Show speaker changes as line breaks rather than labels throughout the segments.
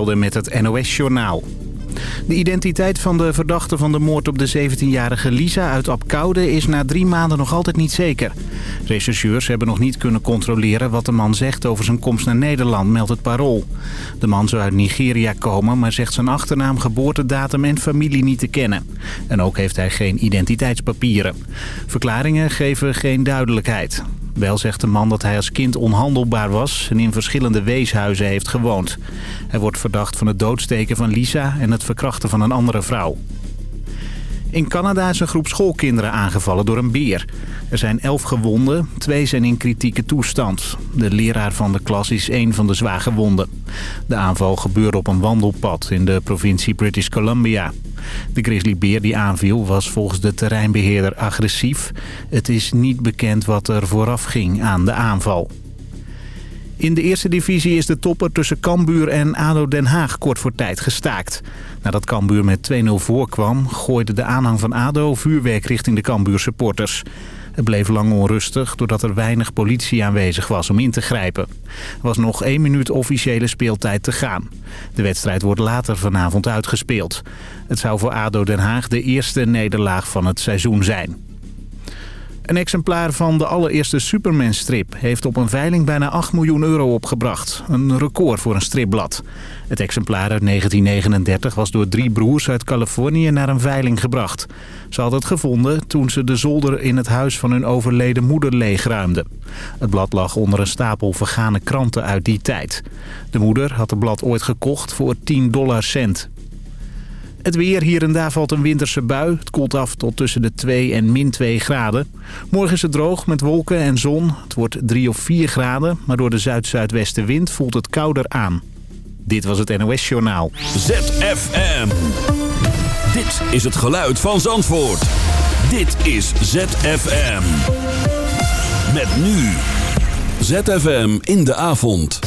met het NOS-journaal. De identiteit van de verdachte van de moord op de 17-jarige Lisa uit Apkoude is na drie maanden nog altijd niet zeker. Rechercheurs hebben nog niet kunnen controleren wat de man zegt over zijn komst naar Nederland, meldt het Parool. De man zou uit Nigeria komen, maar zegt zijn achternaam, geboortedatum en familie niet te kennen. En ook heeft hij geen identiteitspapieren. Verklaringen geven geen duidelijkheid. Wel zegt de man dat hij als kind onhandelbaar was en in verschillende weeshuizen heeft gewoond. Hij wordt verdacht van het doodsteken van Lisa en het verkrachten van een andere vrouw. In Canada is een groep schoolkinderen aangevallen door een beer. Er zijn elf gewonden, twee zijn in kritieke toestand. De leraar van de klas is één van de zwaar gewonden. De aanval gebeurde op een wandelpad in de provincie British Columbia. De grizzlybeer die aanviel was volgens de terreinbeheerder agressief. Het is niet bekend wat er vooraf ging aan de aanval. In de eerste divisie is de topper tussen Cambuur en ADO Den Haag kort voor tijd gestaakt. Nadat Cambuur met 2-0 voorkwam, gooide de aanhang van ADO vuurwerk richting de Cambuur supporters. Het bleef lang onrustig doordat er weinig politie aanwezig was om in te grijpen. Er was nog één minuut officiële speeltijd te gaan. De wedstrijd wordt later vanavond uitgespeeld. Het zou voor ADO Den Haag de eerste nederlaag van het seizoen zijn. Een exemplaar van de allereerste Superman-strip heeft op een veiling bijna 8 miljoen euro opgebracht. Een record voor een stripblad. Het exemplaar uit 1939 was door drie broers uit Californië naar een veiling gebracht. Ze hadden het gevonden toen ze de zolder in het huis van hun overleden moeder leegruimden. Het blad lag onder een stapel vergane kranten uit die tijd. De moeder had het blad ooit gekocht voor 10 dollar cent. Het weer, hier en daar valt een winterse bui. Het koelt af tot tussen de 2 en min 2 graden. Morgen is het droog met wolken en zon. Het wordt 3 of 4 graden, maar door de zuid-zuidwestenwind voelt het kouder aan. Dit was het NOS Journaal.
ZFM. Dit is het geluid van Zandvoort. Dit is ZFM. Met nu. ZFM in de avond.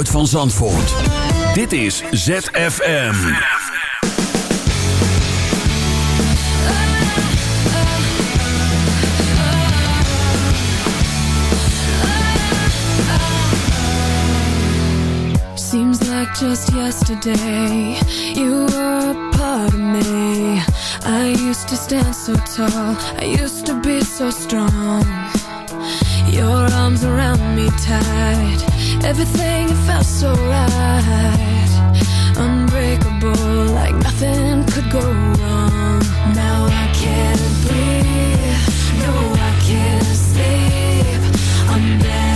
geluid van Zandvoort. Dit is ZFM.
Seems like just yesterday You were a part of me I used to stand so tall I used to be so strong Your arms around me tight Everything felt so right. Unbreakable like nothing could go wrong. Now I can't breathe. No, I can't sleep. I'm dead.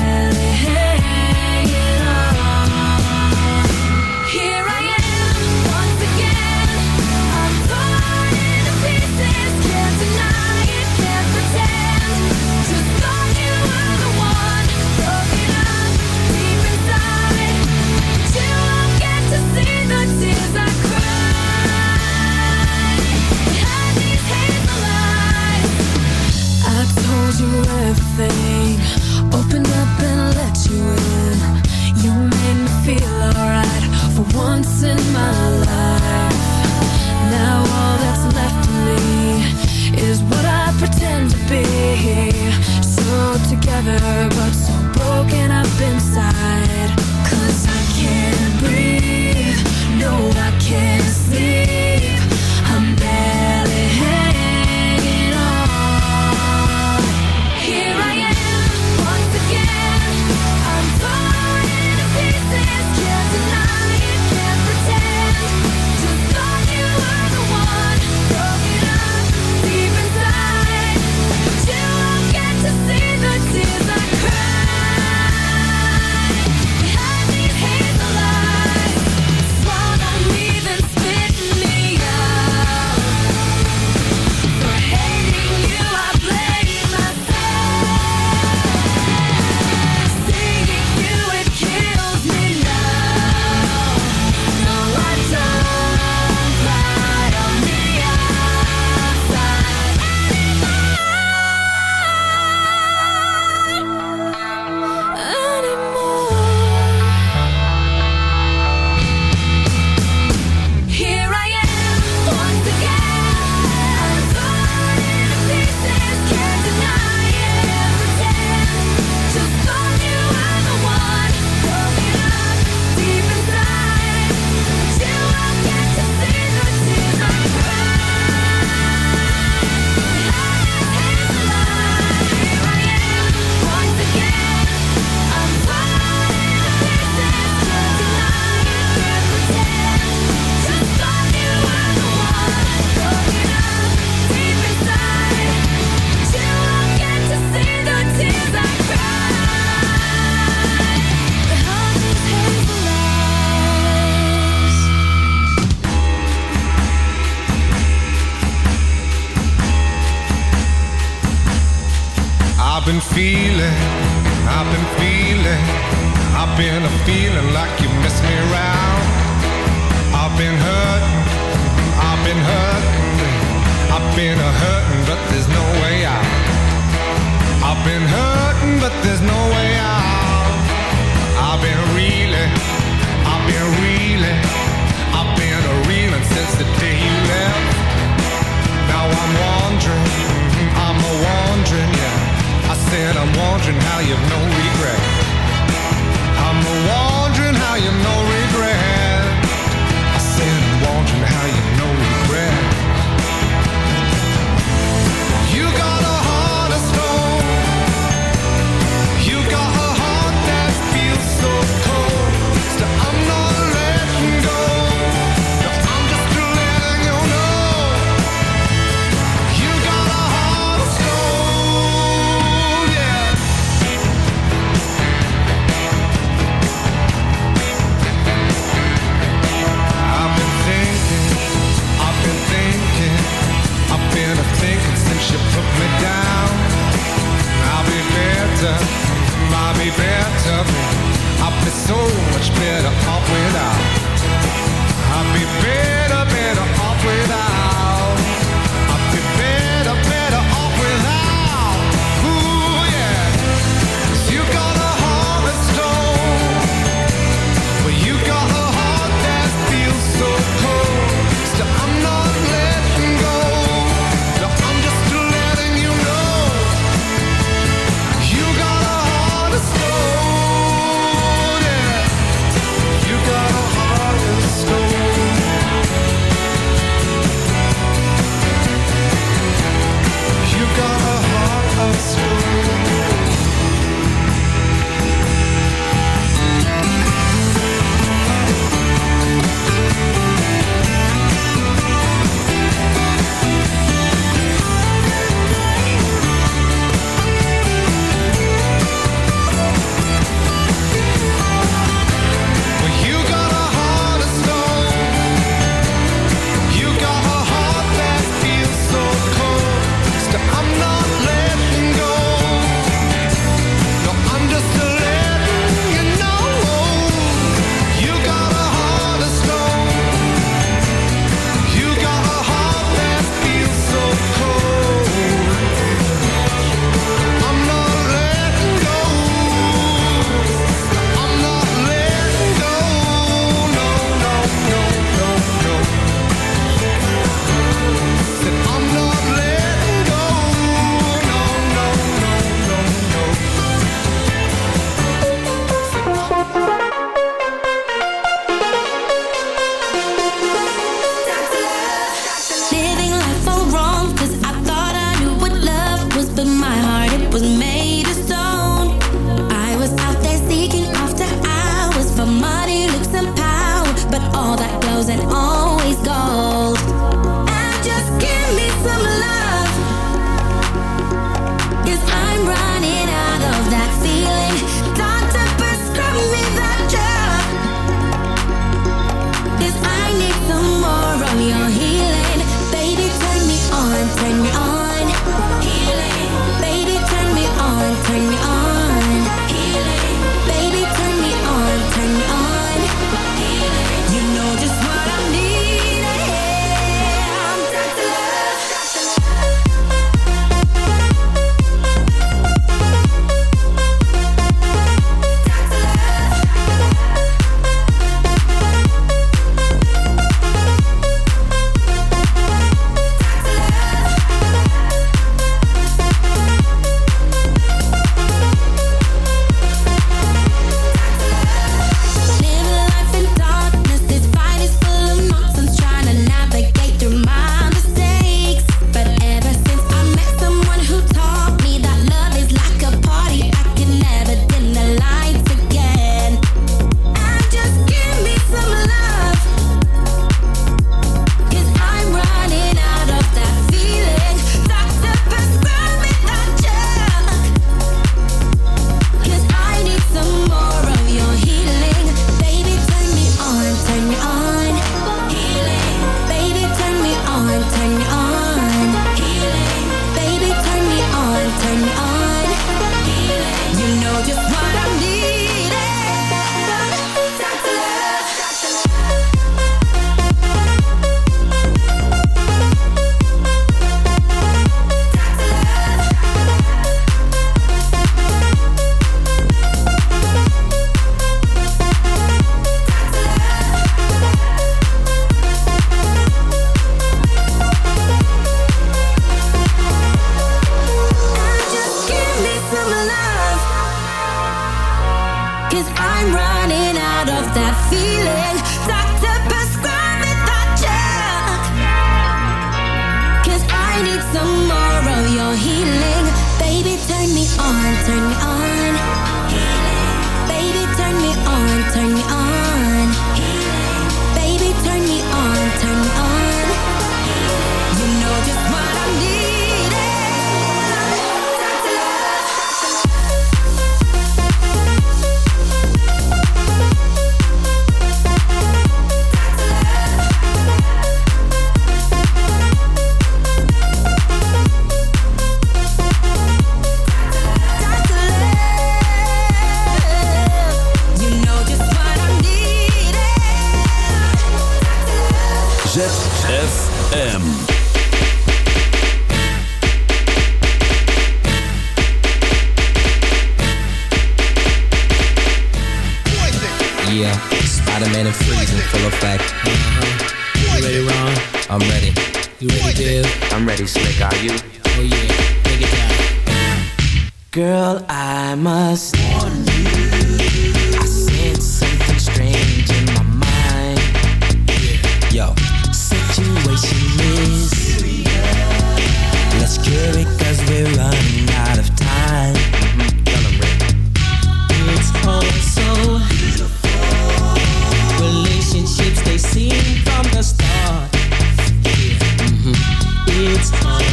it's.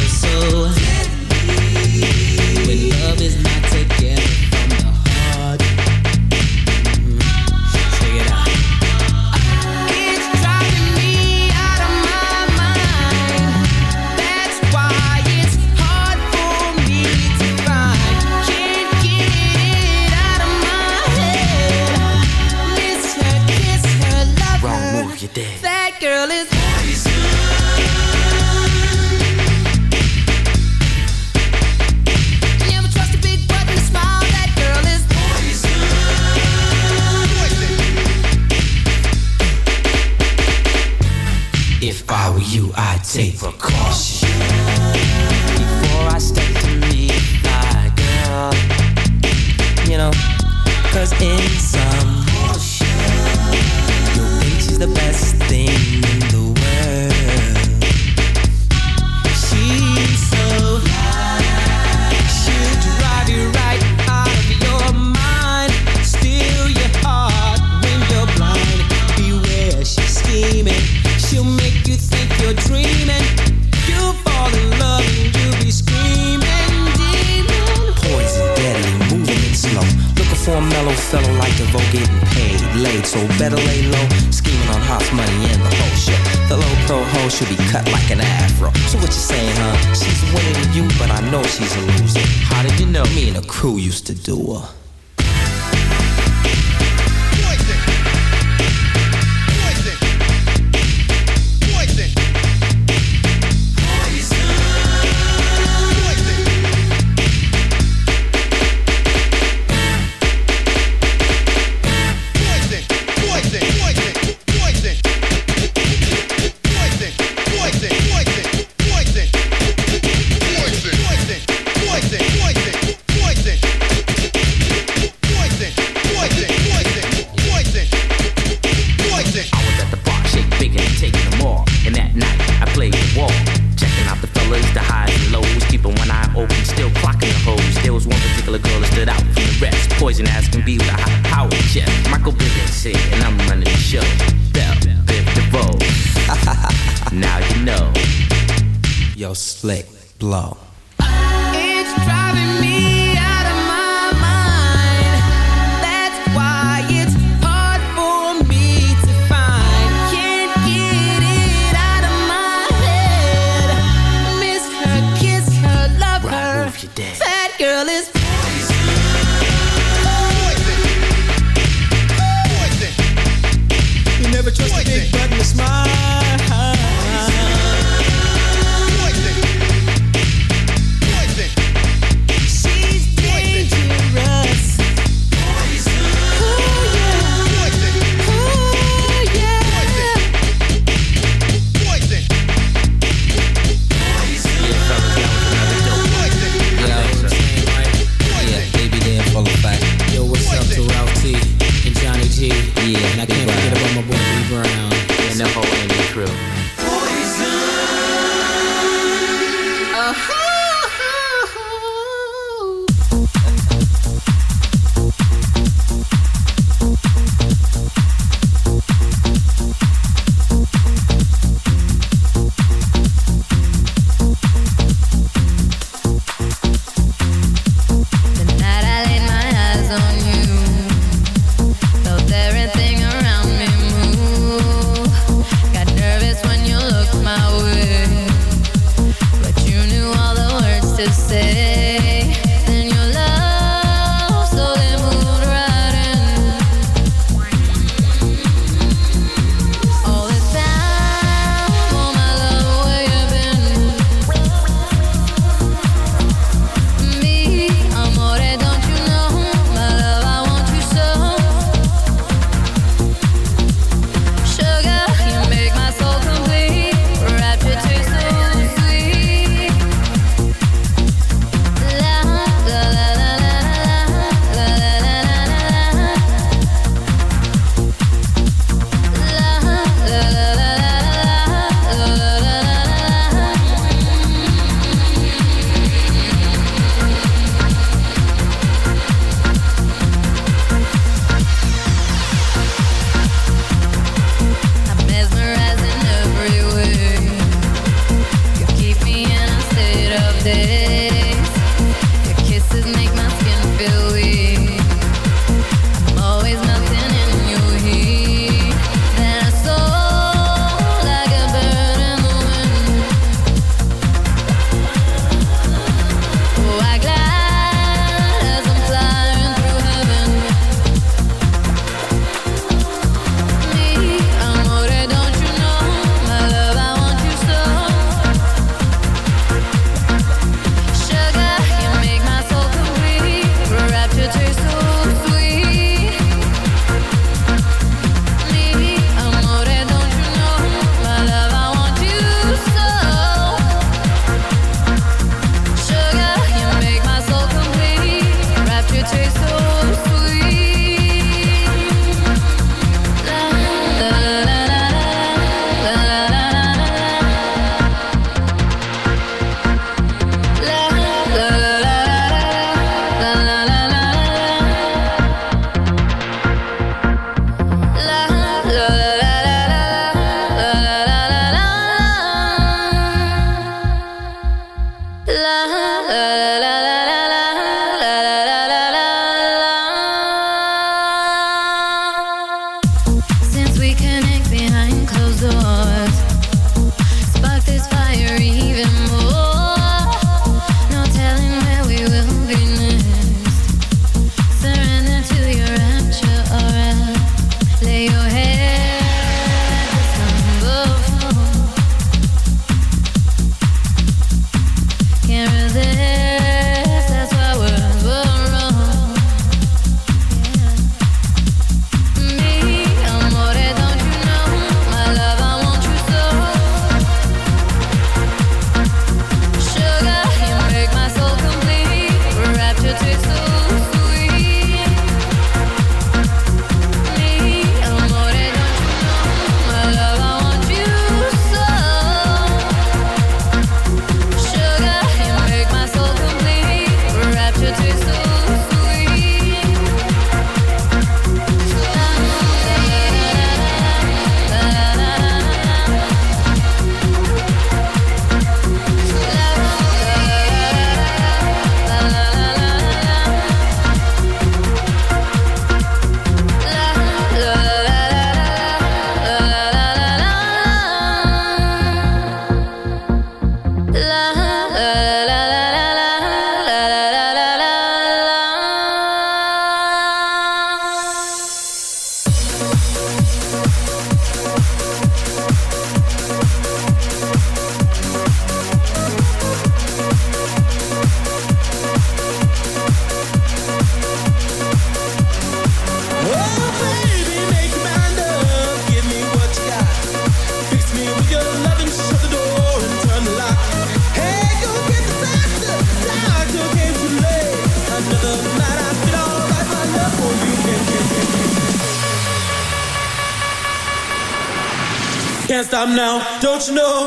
Don't you
know?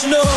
there's no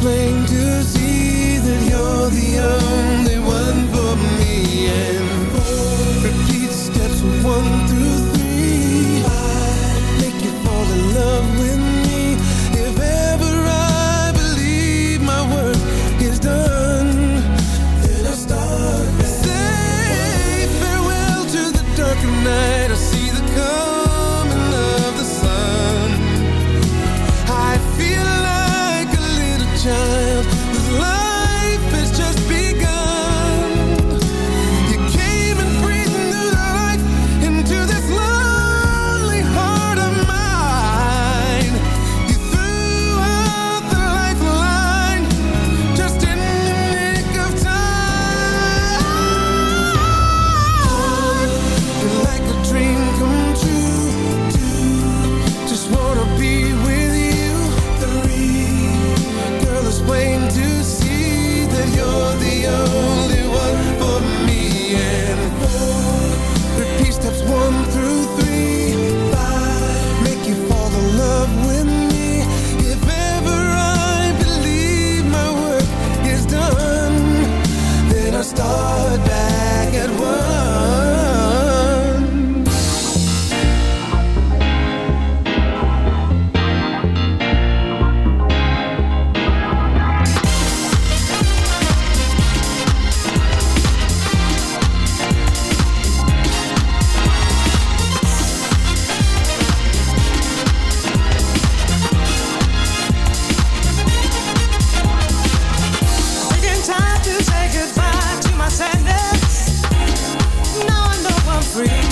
explain to
free.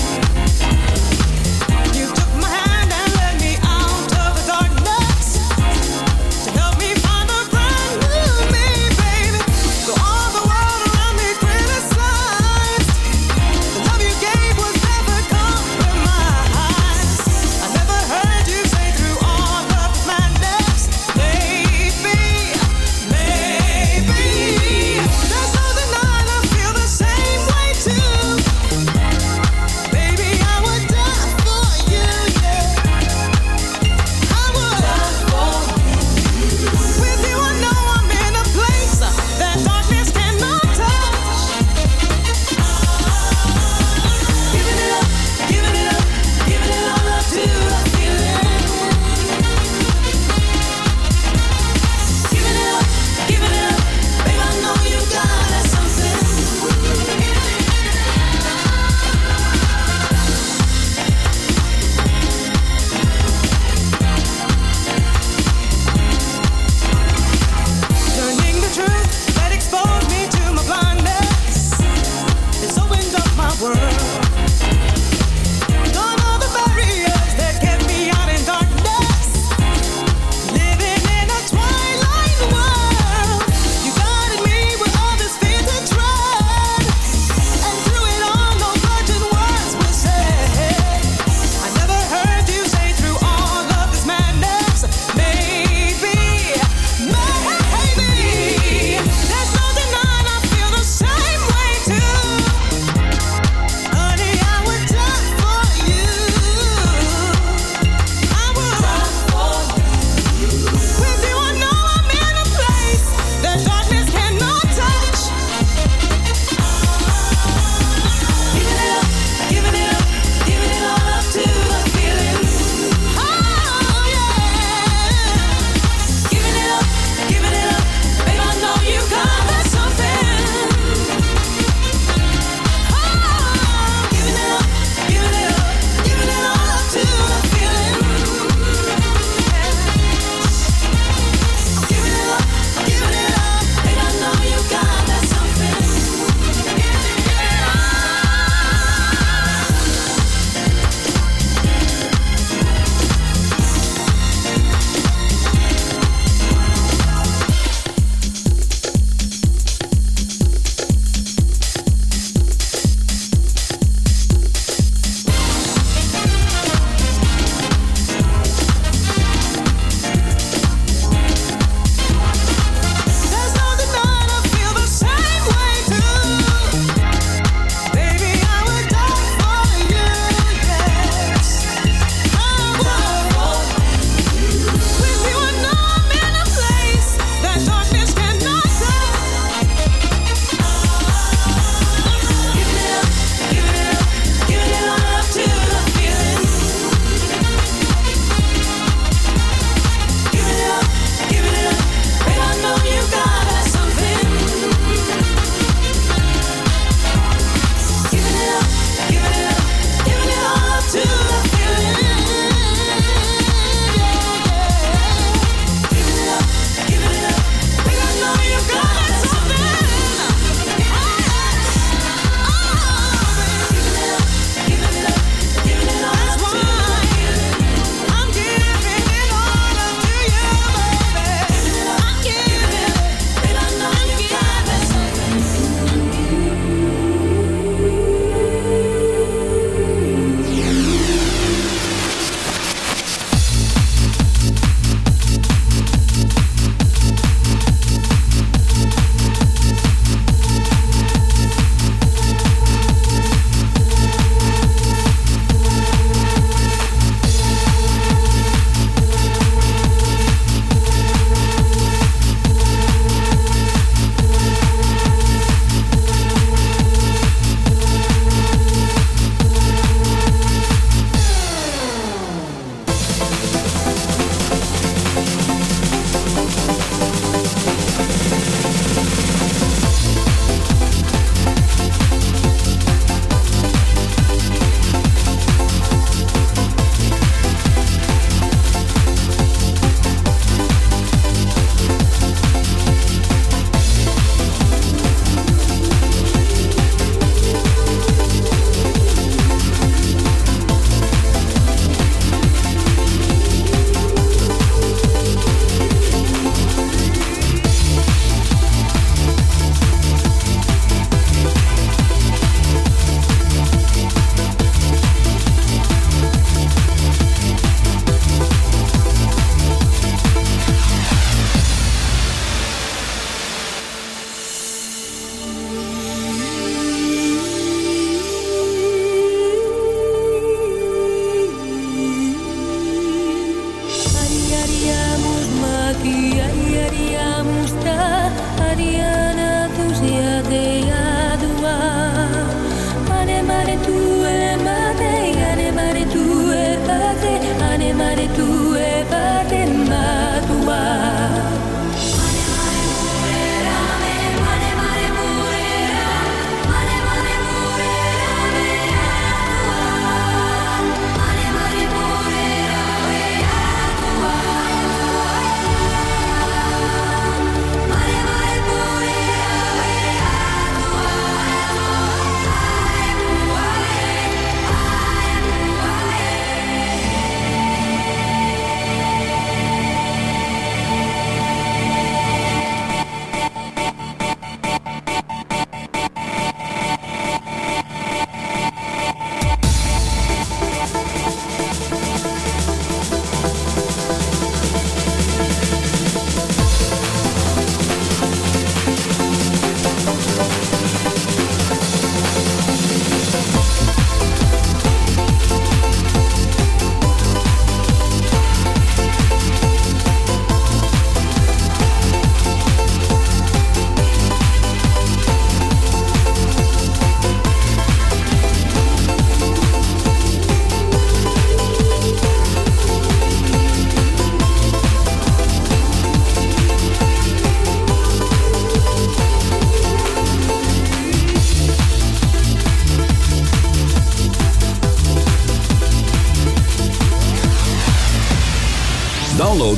somebody.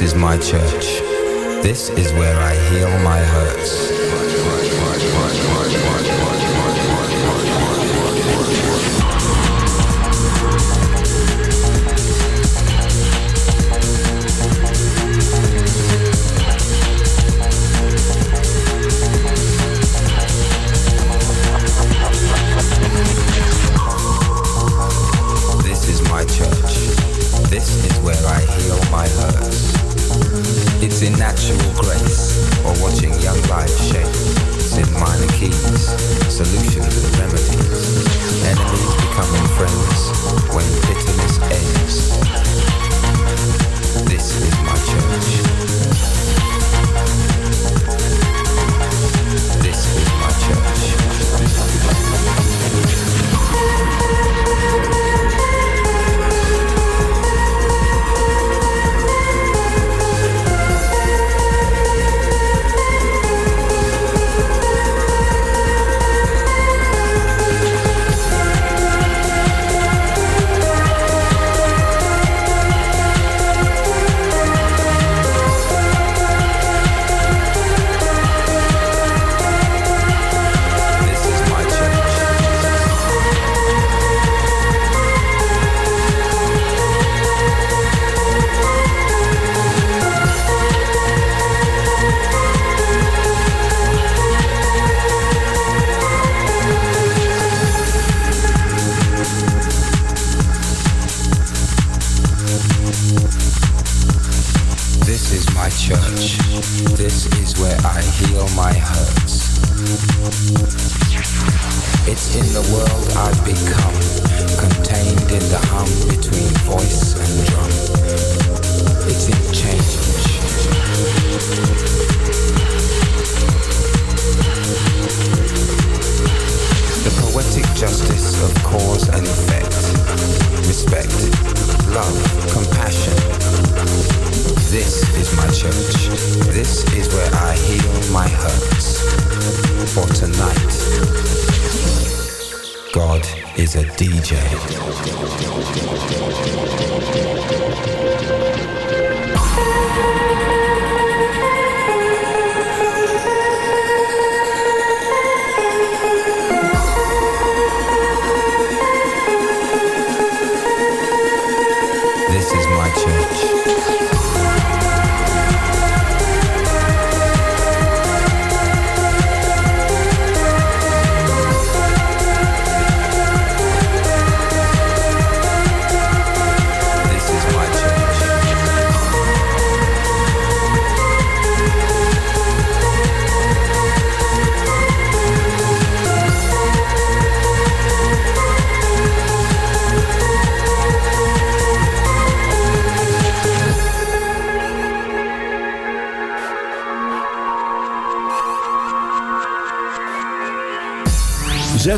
This is my church. This is where natural grace, or watching young lives shape in minor keys, solutions and
remedies.